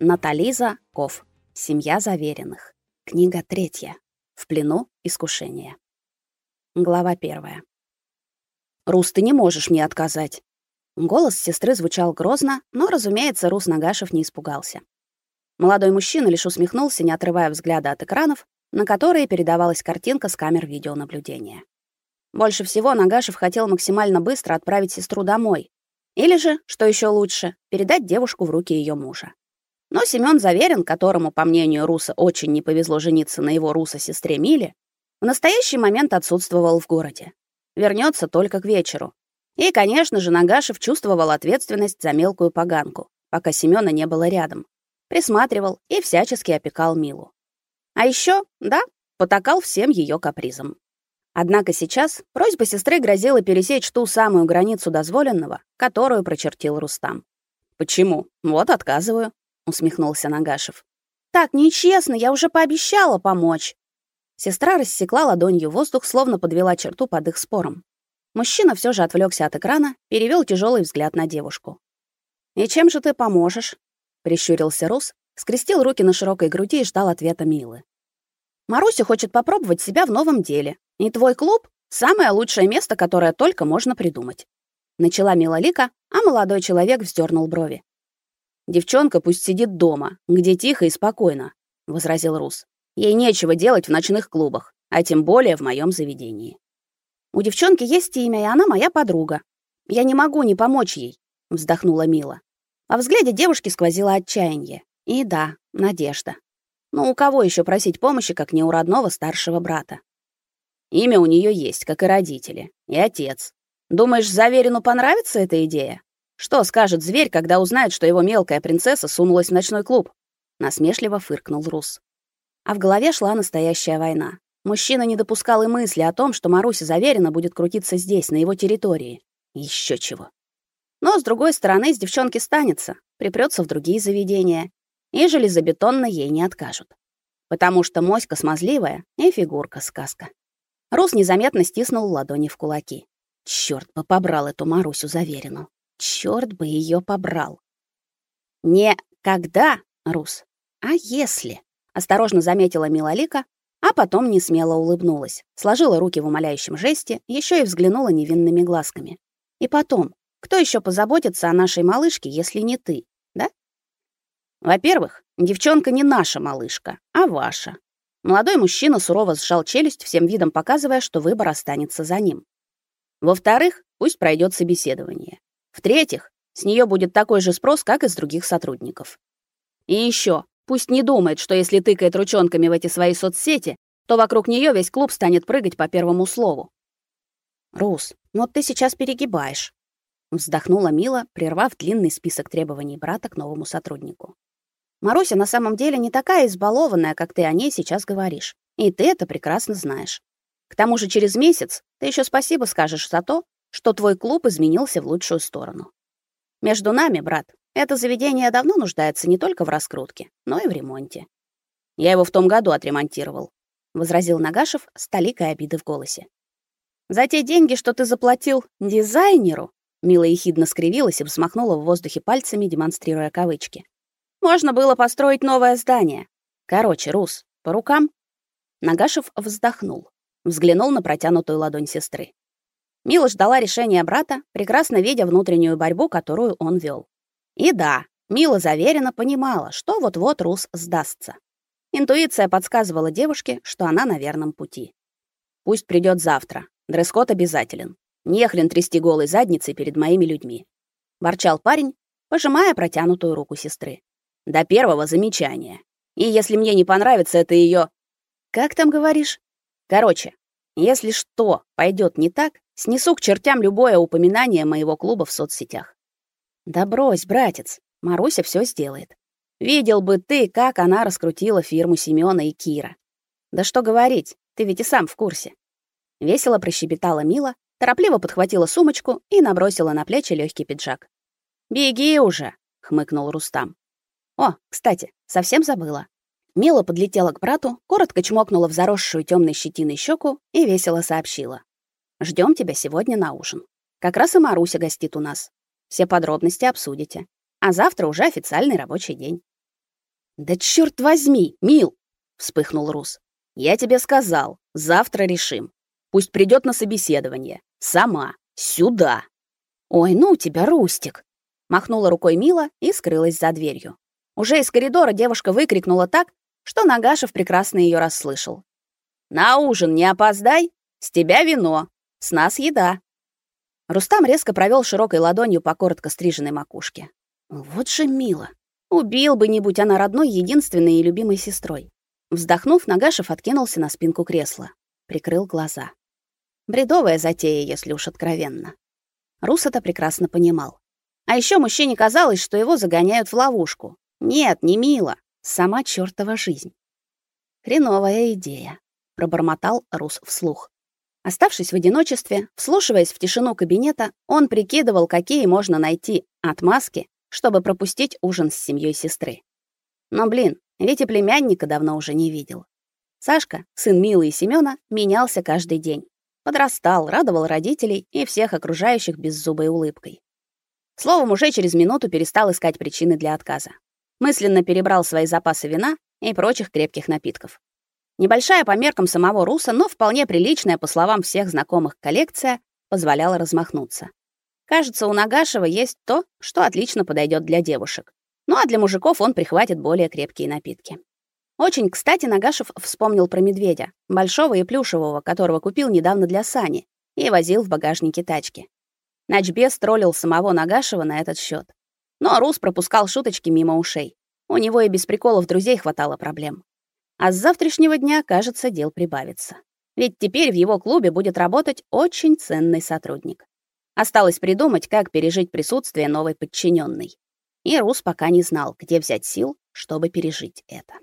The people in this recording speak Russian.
Натализа Ков. Семья заверенных. Книга третья. В плену искушения. Глава первая. Рус, ты не можешь мне отказать. Голос сестры звучал грозно, но, разумеется, Рус Нагашев не испугался. Молодой мужчина лишь усмехнулся, не отрывая взгляда от экранов, на которые передавалась картинка с камер видеонаблюдения. Больше всего Нагашев хотел максимально быстро отправить сестру домой, или же, что еще лучше, передать девушку в руки ее мужа. Но Семён Заверин, которому, по мнению Руса, очень не повезло жениться на его руса-сестре Миле, в настоящий момент отсутствовал в городе. Вернется только к вечеру. И, конечно же, Нагашев чувствовал ответственность за мелкую поганку, пока Семёна не было рядом. Присматривал и всячески опекал Милу. А еще, да, потакал всем ее капризам. Однако сейчас просьба сестры грозила пересечь ту самую границу дозволенного, которую прочертил Рустам. Почему? Вот отказываю усмехнулся Нагашев. Так нечестно, я уже пообещала помочь. Сестра рассекла ладонью воздух, словно подвела черту под их спором. Мужчина все же отвлекся от экрана, перевел тяжелый взгляд на девушку. "И чем же ты поможешь?" прищурился Рус, скрестил руки на широкой груди и ждал ответа Милы. "Маруся хочет попробовать себя в новом деле. И твой клуб самое лучшее место, которое только можно придумать". Начала Мила Лика, а молодой человек вздернул брови. Девчонка пусть сидит дома, где тихо и спокойно, возразил Рус. Ей нечего делать в ночных клубах, а тем более в моем заведении. У девчонки есть имя, и она моя подруга. Я не могу не помочь ей, вздохнула Мила. Во взгляде девушки сквозило отчаяние. И да, надежда. Но у кого еще просить помощи, как не у родного старшего брата? Имя у нее есть, как и родители, и отец. Думаешь, Заверину понравится эта идея? Что скажет зверь, когда узнает, что его мелкая принцесса сунулась в ночной клуб? Насмешливо фыркнул Рус. А в голове шла настоящая война. Мужчина не допускал и мысли о том, что Маруся Заверина будет крутиться здесь, на его территории. Еще чего. Но с другой стороны, с девчонки станется, припрётся в другие заведения, и железобетонно ей не откажут. Потому что моська смазливая и фигурка сказка. Рус незаметно стиснул ладони в кулаки. Чёрт бы побрал эту Марусю Заверину. Черт бы ее побрал. Не когда, Рус, а если? Осторожно заметила Милолика, а потом не смело улыбнулась, сложила руки в умоляющем жесте, еще и взглянула невинными глазками. И потом, кто еще позаботится о нашей малышке, если не ты, да? Во-первых, девчонка не наша малышка, а ваша. Молодой мужчина сурово сжал челюсть, всем видом показывая, что выбор останется за ним. Во-вторых, пусть пройдет собеседование. В-третьих, с нее будет такой же спрос, как и с других сотрудников. И еще, пусть не думает, что если тыкает ручонками в эти свои соцсети, то вокруг нее весь клуб станет прыгать по первому слову. Рус, ну ты сейчас перегибаешь, вздохнула Мила, прервав длинный список требований брата к новому сотруднику. Маруся на самом деле не такая избалованная, как ты о ней сейчас говоришь. И ты это прекрасно знаешь. К тому же через месяц ты еще спасибо скажешь за то, что твой клуб изменился в лучшую сторону. Между нами, брат, это заведение давно нуждается не только в раскрутке, но и в ремонте. Я его в том году отремонтировал, возразил Нагашев с толикой обиды в голосе. За те деньги, что ты заплатил дизайнеру, Мила ехидно скривилась и взмахнула в воздухе пальцами, демонстрируя кавычки. Можно было построить новое здание. Короче, Рус, по рукам. Нагашев вздохнул, взглянул на протянутую ладонь сестры. Мила ждала решения брата, прекрасно видя внутреннюю борьбу, которую он вел. И да, Мила заверенно понимала, что вот-вот Рус сдастся. Интуиция подсказывала девушке, что она на верном пути. Пусть придет завтра. Дресс-код обязателен. Не хрен трясти голой задницей перед моими людьми, ворчал парень, пожимая протянутую руку сестры. До первого замечания. И если мне не понравится это ее, Как там говоришь? Короче, если что пойдет не так, снесу к чертям любое упоминание моего клуба в соцсетях. Да брось, братец, Маруся все сделает. Видел бы ты, как она раскрутила фирму Семёна и Кира. Да что говорить, ты ведь и сам в курсе. Весело прощебетала Мила, торопливо подхватила сумочку и набросила на плечи легкий пиджак. «Беги уже!» — хмыкнул Рустам. «О, кстати, совсем забыла. Мила подлетела к брату, коротко чмокнула в заросшую темной щетиной щеку и весело сообщила: "Ждем тебя сегодня на ужин. Как раз и Маруся гостит у нас. Все подробности обсудите. А завтра уже официальный рабочий день". Да черт возьми, Мил, вспыхнул Рус. Я тебе сказал, завтра решим. Пусть придет на собеседование. Сама. Сюда. Ой, ну тебя, Рустик. Махнула рукой Мила и скрылась за дверью. Уже из коридора девушка выкрикнула так, что Нагашев прекрасно ее расслышал. «На ужин не опоздай! С тебя вино, с нас еда!» Рустам резко провел широкой ладонью по коротко стриженной макушке. Вот же мило. Убил бы не будь она родной, единственной и любимой сестрой. Вздохнув, Нагашев откинулся на спинку кресла, прикрыл глаза. Бредовая затея, если уж откровенно. Рус это прекрасно понимал. А еще мужчине казалось, что его загоняют в ловушку. Нет, не мило, сама чёртова жизнь. Хреновая идея, пробормотал Рус вслух. Оставшись в одиночестве, вслушиваясь в тишину кабинета, он прикидывал, какие можно найти отмазки, чтобы пропустить ужин с семьей сестры. Но, блин, ведь и племянника давно уже не видел. Сашка, сын Милы и Семёна, менялся каждый день. Подрастал, радовал родителей и всех окружающих беззубой улыбкой. Словом, уже через минуту перестал искать причины для отказа. Мысленно перебрал свои запасы вина и прочих крепких напитков. Небольшая по меркам самого Руса, но вполне приличная, по словам всех знакомых, коллекция позволяла размахнуться. Кажется, у Нагашева есть то, что отлично подойдет для девушек. Ну а для мужиков он прихватит более крепкие напитки. Очень, кстати, Нагашев вспомнил про медведя, большого и плюшевого, которого купил недавно для Сани и возил в багажнике тачки. Начбес троллил самого Нагашева на этот счет. Но Рус пропускал шуточки мимо ушей. У него и без приколов друзей хватало проблем. А с завтрашнего дня, кажется, дел прибавится. Ведь теперь в его клубе будет работать очень ценный сотрудник. Осталось придумать, как пережить присутствие новой подчиненной. И Рус пока не знал, где взять сил, чтобы пережить это.